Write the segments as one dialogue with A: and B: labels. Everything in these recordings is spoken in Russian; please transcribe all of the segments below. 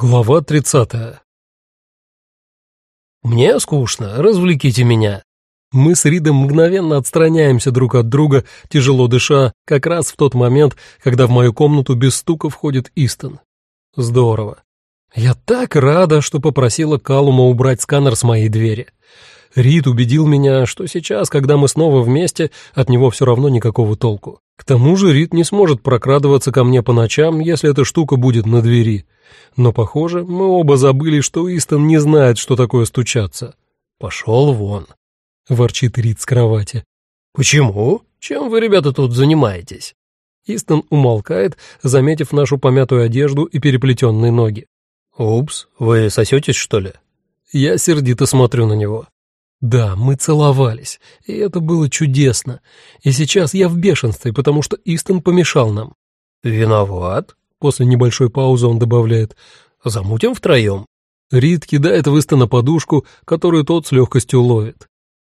A: Глава 30.
B: «Мне скучно, развлеките меня».
A: Мы с Ридом мгновенно отстраняемся друг от друга, тяжело дыша, как раз в тот момент, когда в мою комнату без стука входит Истон. Здорово. Я так рада, что попросила Калума убрать сканер с моей двери. Рид убедил меня, что сейчас, когда мы снова вместе, от него все равно никакого толку. К тому же Рид не сможет прокрадываться ко мне по ночам, если эта штука будет на двери. Но, похоже, мы оба забыли, что Истон не знает, что такое стучаться. «Пошел вон», — ворчит Рид с кровати.
B: «Почему? Чем вы, ребята, тут занимаетесь?»
A: Истон умолкает, заметив нашу помятую одежду и переплетенные ноги.
B: «Упс, вы сосетесь, что ли?»
A: Я сердито смотрю на него. Да, мы целовались, и это было чудесно. И сейчас я в бешенстве, потому что Истон помешал нам.
B: «Виноват?»
A: После небольшой паузы он добавляет
B: «Замутим втроем».
A: Рид кидает в Истона подушку, которую тот с легкостью ловит.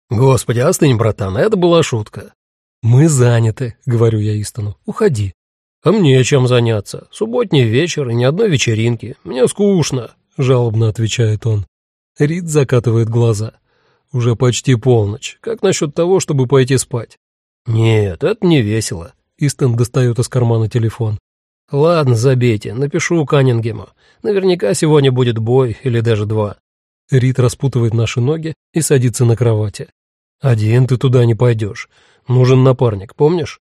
B: «Господи, остынь, братан, это была шутка».
A: «Мы заняты», — говорю я Истону. «Уходи».
B: «А мне чем заняться? Субботний вечер и ни одной вечеринки. Мне скучно», —
A: жалобно отвечает он. Рид закатывает глаза. «Уже почти полночь. Как насчет того, чтобы пойти спать?»
B: «Нет, это не весело».
A: Истон достает из кармана телефон.
B: «Ладно, забейте, напишу Каннингему. Наверняка сегодня будет бой или даже два».
A: Рид распутывает наши ноги и садится на кровати.
B: «Один ты туда не пойдешь. Нужен напарник, помнишь?»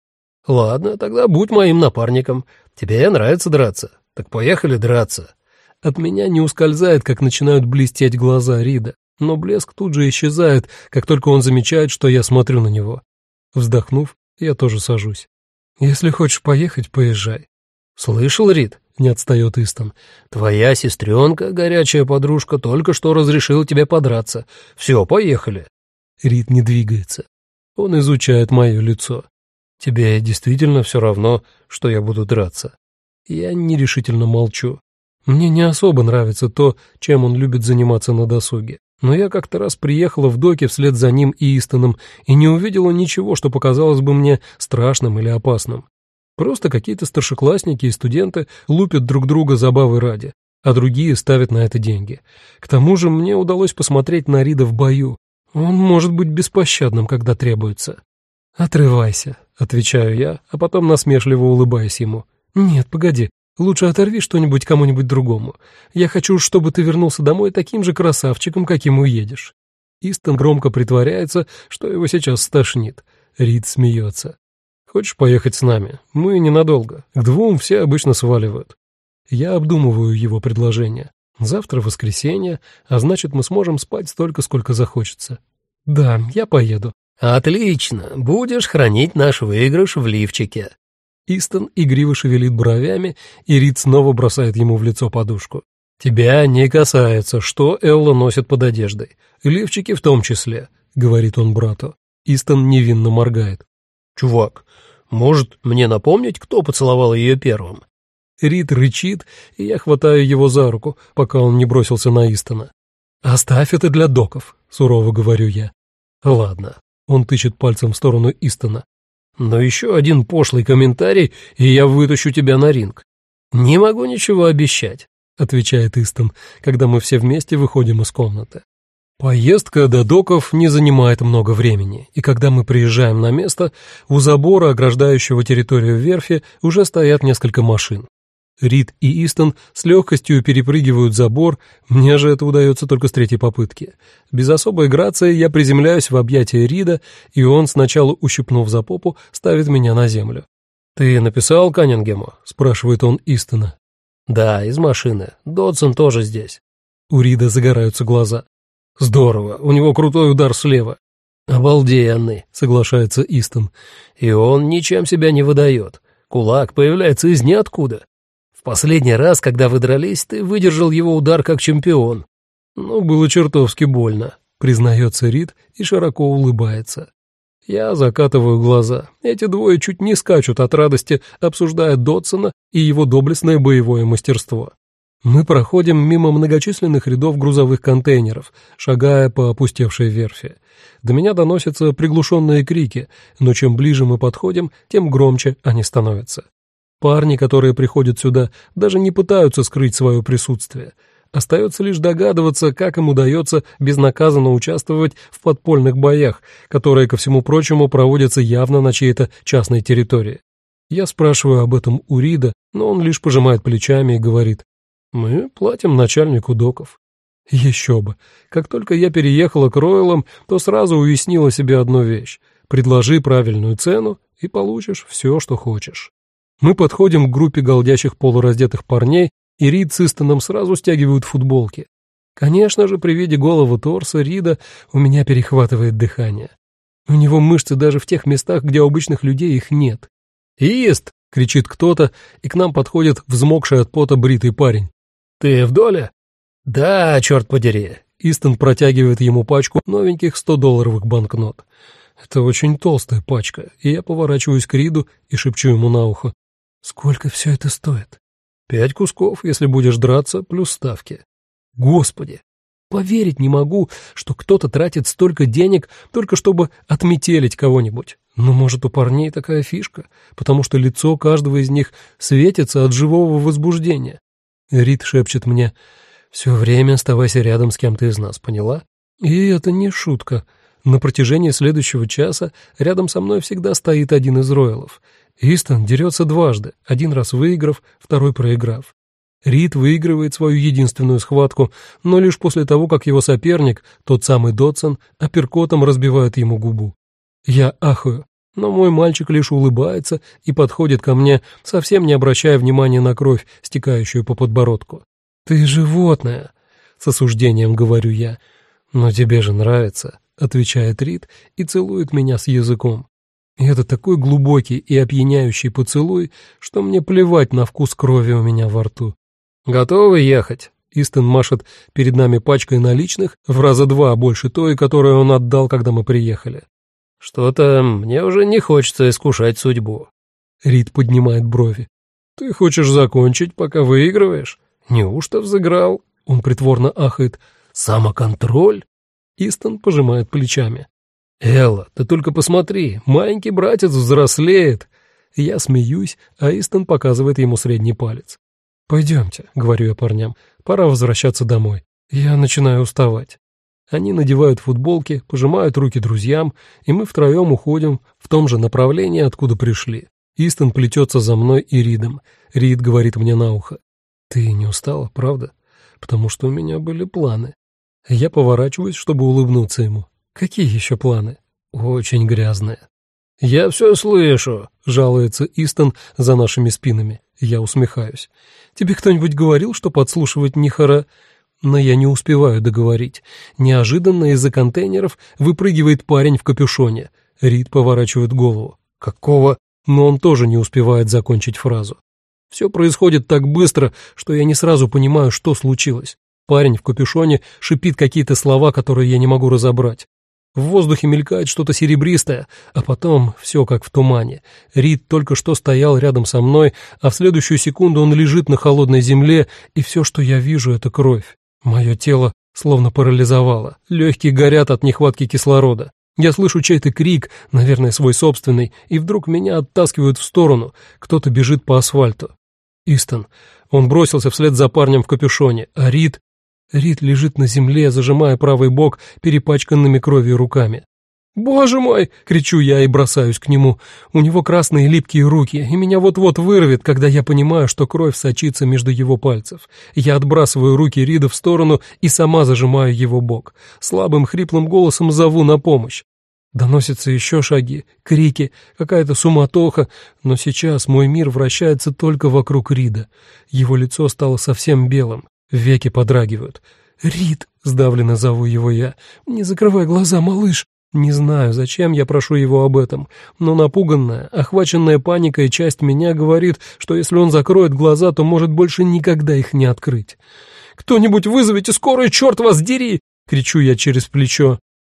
B: «Ладно, тогда будь моим напарником. Тебе нравится драться. Так поехали драться».
A: От меня не ускользает, как начинают блестеть глаза Рида, но блеск тут же исчезает, как только он замечает, что я смотрю на него. Вздохнув, я тоже сажусь. «Если хочешь поехать, поезжай.
B: «Слышал, Рид?» — не отстает Истон. «Твоя сестренка, горячая подружка, только что разрешила тебе подраться. Все, поехали».
A: Рид не двигается. Он изучает мое лицо.
B: «Тебе действительно все равно, что я буду драться?»
A: Я нерешительно молчу. Мне не особо нравится то, чем он любит заниматься на досуге. Но я как-то раз приехала в доке вслед за ним и Истоном и не увидела ничего, что показалось бы мне страшным или опасным. Просто какие-то старшеклассники и студенты лупят друг друга забавы ради, а другие ставят на это деньги. К тому же мне удалось посмотреть на Рида в бою. Он может быть беспощадным, когда требуется. «Отрывайся», — отвечаю я, а потом насмешливо улыбаюсь ему. «Нет, погоди, лучше оторви что-нибудь кому-нибудь другому. Я хочу, чтобы ты вернулся домой таким же красавчиком, каким уедешь». Истон громко притворяется, что его сейчас стошнит. Рид смеется. Хочешь поехать с нами? Мы ненадолго. К двум все обычно сваливают. Я обдумываю его предложение. Завтра воскресенье, а значит, мы сможем спать столько, сколько захочется. Да, я поеду.
B: Отлично. Будешь хранить наш выигрыш в лифчике.
A: Истон игриво шевелит бровями, и Рид снова бросает ему в лицо подушку. «Тебя не касается, что Элла носит под одеждой. Лифчики в том числе», — говорит он брату. Истон невинно моргает.
B: «Чувак, может, мне напомнить, кто поцеловал ее первым?»
A: Рид рычит, и я хватаю его за руку, пока он не бросился на Истона. «Оставь это для доков», — сурово говорю я. «Ладно», — он тычет пальцем в сторону Истона.
B: «Но еще один пошлый комментарий, и я вытащу тебя на ринг». «Не могу ничего обещать», — отвечает Истон, когда мы все вместе выходим из комнаты.
A: Поездка до доков не занимает много времени, и когда мы приезжаем на место, у забора, ограждающего территорию верфи, уже стоят несколько машин. Рид и Истон с легкостью перепрыгивают забор, мне же это удается только с третьей попытки. Без особой грации я приземляюсь в объятия Рида, и он, сначала ущипнув за попу, ставит меня на землю.
B: «Ты написал Каннингему?»
A: — спрашивает он Истона.
B: «Да, из машины. Додсон тоже здесь».
A: У Рида загораются глаза.
B: Здорово, у него крутой удар слева. Обалденный, соглашается Истон. И он ничем себя не выдает. Кулак появляется из ниоткуда. В последний раз, когда вы дрались, ты выдержал его удар как чемпион. Ну, было чертовски больно, признается Рид и широко улыбается. Я закатываю глаза. Эти двое чуть не скачут от радости, обсуждая Дотсона и его доблестное боевое мастерство. Мы проходим мимо многочисленных рядов грузовых контейнеров, шагая по опустевшей верфи. До меня доносятся приглушенные крики, но чем ближе мы подходим, тем громче они становятся.
A: Парни, которые приходят сюда, даже не пытаются скрыть свое присутствие. Остается лишь догадываться, как им удается безнаказанно участвовать в подпольных боях, которые, ко всему прочему, проводятся явно на чьей-то частной территории. Я спрашиваю об этом у Рида, но он лишь пожимает плечами и говорит, «Мы платим начальнику доков». Еще бы. Как только я переехала к Ройлам, то сразу уяснила себе одну вещь. Предложи правильную цену, и получишь все, что хочешь. Мы подходим к группе голдящих полураздетых парней, и Рид с Истоном сразу стягивают футболки. Конечно же, при виде голого торса Рида у меня перехватывает дыхание. У него мышцы даже в тех местах, где у обычных людей их нет. «Ист!» — кричит кто-то, и к нам подходит взмокший от пота бритый парень. «Ты в доле?» «Да, черт подери!» Истон протягивает ему пачку новеньких 100-долларовых банкнот. Это очень толстая пачка, и я поворачиваюсь к Риду и шепчу ему на ухо. «Сколько все это стоит?» «Пять кусков, если будешь драться, плюс ставки». «Господи! Поверить не могу, что кто-то тратит столько денег только чтобы отметелить кого-нибудь. Но, может, у парней такая фишка, потому что лицо каждого из них светится от живого возбуждения. Рид шепчет мне, «Все время оставайся рядом с кем-то из нас, поняла?» И это не шутка. На протяжении следующего часа рядом со мной всегда стоит один из роялов. Истон дерется дважды, один раз выиграв, второй проиграв. Рид выигрывает свою единственную схватку, но лишь после того, как его соперник, тот самый Дотсон, апперкотом разбивает ему губу. Я ахаю, но мой мальчик лишь улыбается и подходит ко мне, совсем не обращая внимания на кровь, стекающую по подбородку. «Ты животное!» — с осуждением говорю я. «Но тебе же нравится», — отвечает Рид и целует меня с языком. И это такой глубокий и опьяняющий поцелуй, что мне плевать на вкус крови у меня во рту. «Готовы ехать?» Истон машет перед нами пачкой наличных в раза два больше той, которую он отдал, когда мы приехали. «Что-то мне уже не хочется искушать судьбу». Рид поднимает брови. «Ты хочешь закончить, пока выигрываешь? Неужто взыграл?» Он притворно ахает. «Самоконтроль?» Истон пожимает плечами. «Элла, ты только посмотри, маленький братец взрослеет!» Я смеюсь, а Истон показывает ему средний палец. «Пойдемте», — говорю я парням, — «пора возвращаться домой. Я начинаю уставать». Они надевают футболки, пожимают руки друзьям, и мы втроем уходим в том же направлении, откуда пришли. Истон плетется за мной и Ридом. Рид говорит мне на ухо. «Ты не устала, правда? Потому что у меня были планы». Я поворачиваюсь, чтобы улыбнуться ему. Какие еще планы? Очень грязные. «Я все слышу», — жалуется Истон за нашими спинами. Я усмехаюсь. «Тебе кто-нибудь говорил, что подслушивать не хора?» Но я не успеваю договорить. Неожиданно из-за контейнеров выпрыгивает парень в капюшоне. Рид поворачивает голову. «Какого?» Но он тоже не успевает закончить фразу. Все происходит так быстро, что я не сразу понимаю, что случилось. Парень в капюшоне шипит какие-то слова, которые я не могу разобрать. В воздухе мелькает что-то серебристое, а потом все как в тумане. Рид только что стоял рядом со мной, а в следующую секунду он лежит на холодной земле, и все, что я вижу, это кровь. Мое тело словно парализовало, легкие горят от нехватки кислорода. Я слышу чей-то крик, наверное, свой собственный, и вдруг меня оттаскивают в сторону, кто-то бежит по асфальту. Истон. Он бросился вслед за парнем в капюшоне, а Рид Рид лежит на земле, зажимая правый бок перепачканными кровью руками. «Боже мой!» — кричу я и бросаюсь к нему. У него красные липкие руки, и меня вот-вот вырвет, когда я понимаю, что кровь сочится между его пальцев. Я отбрасываю руки Рида в сторону и сама зажимаю его бок. Слабым хриплым голосом зову на помощь. Доносятся еще шаги, крики, какая-то суматоха, но сейчас мой мир вращается только вокруг Рида. Его лицо стало совсем белым. Веки подрагивают. «Рид!» — сдавленно зову его я. «Не закрывай глаза, малыш!» Не знаю, зачем я прошу его об этом, но напуганная, охваченная паникой часть меня говорит, что если он закроет глаза, то может больше никогда их не открыть. «Кто-нибудь вызовите скорую, черт вас дери!» — кричу я через плечо.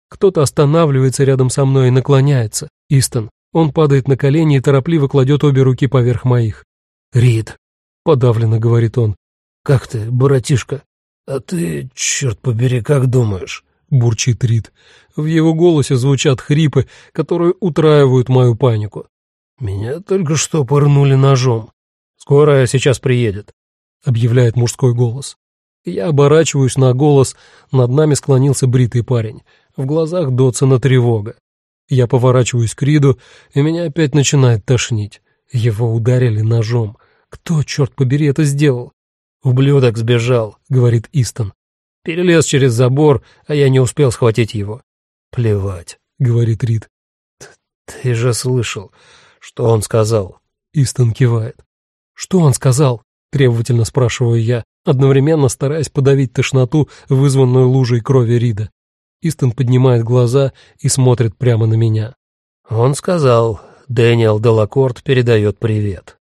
A: Кто-то останавливается рядом со мной и наклоняется. Истон. Он падает на колени и торопливо кладет обе руки поверх моих. «Рид!» — подавленно говорит он. «Как ты, братишка?» «А ты, черт побери, как думаешь?» — бурчит Рид. В его голосе звучат хрипы, которые утраивают мою панику. «Меня только что пырнули ножом.
B: «Скорая сейчас приедет», — объявляет мужской голос. Я оборачиваюсь на голос, над нами склонился бритый парень. В глазах Дотсона тревога. Я поворачиваюсь к Риду, и меня опять начинает тошнить. Его ударили ножом. Кто, черт побери, это сделал? «Ублюдок сбежал», — говорит Истон. «Перелез через забор, а я не успел схватить его». «Плевать», — говорит Рид. «Ты же слышал, что он сказал?» Истон кивает. «Что он сказал?» — требовательно спрашиваю я, одновременно стараясь подавить тошноту, вызванную лужей крови Рида. Истон поднимает глаза и смотрит прямо на меня. «Он сказал, Дэниел Делакорт передает привет».